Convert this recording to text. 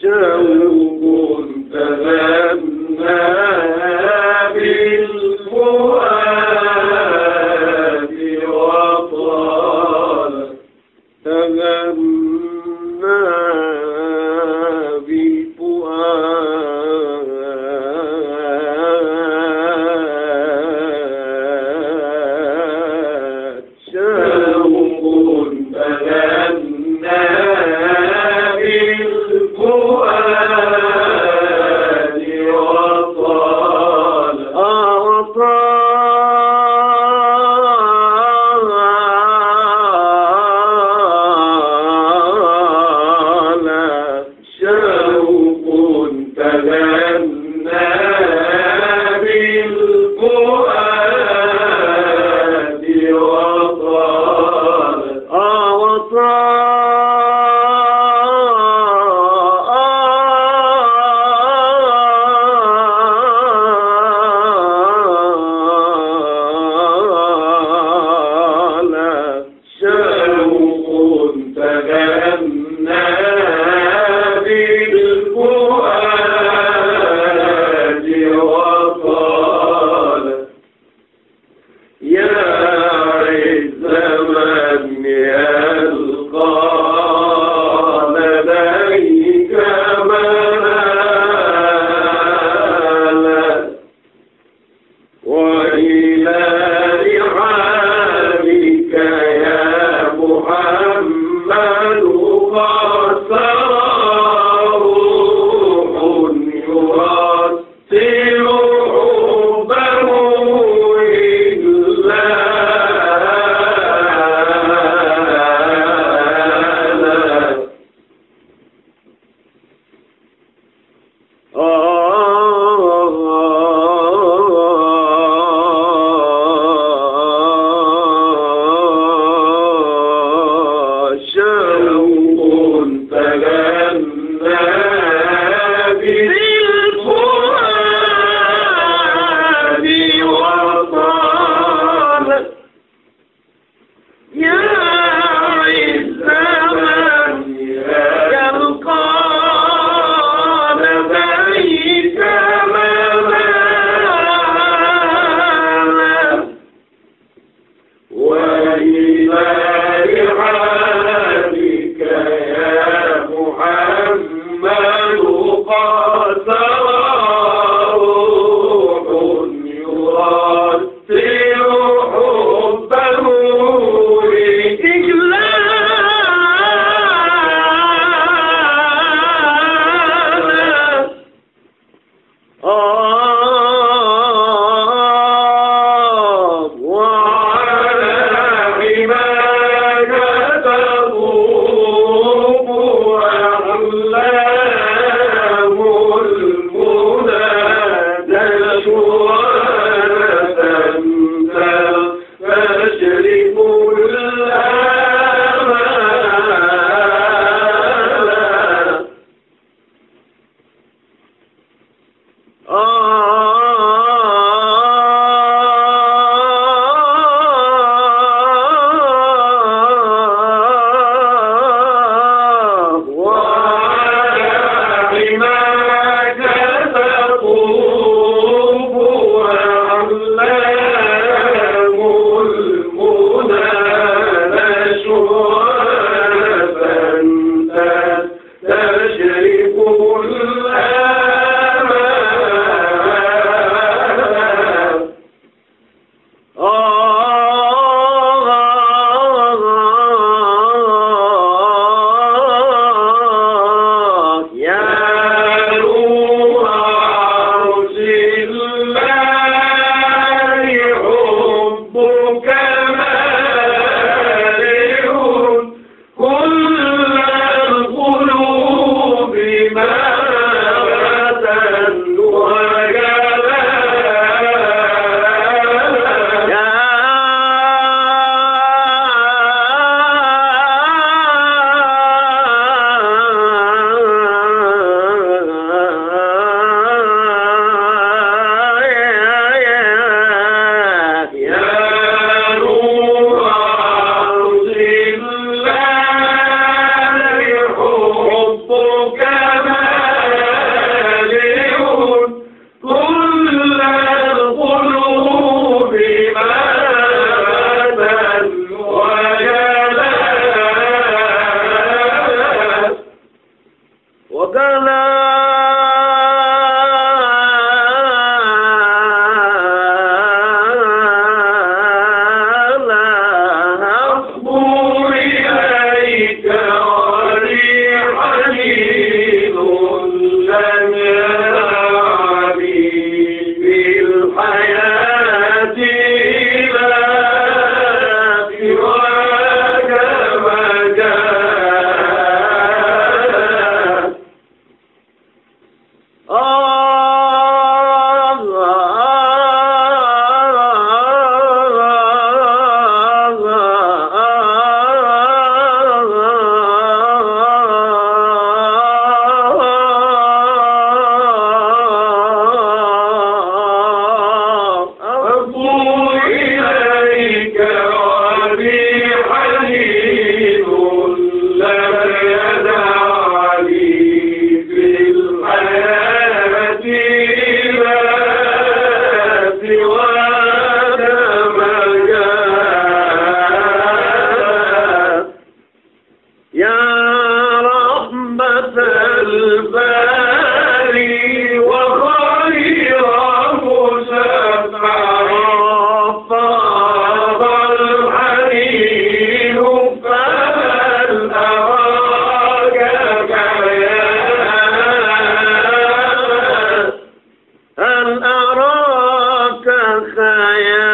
شوق تغنى بالفؤاد Amen. خيال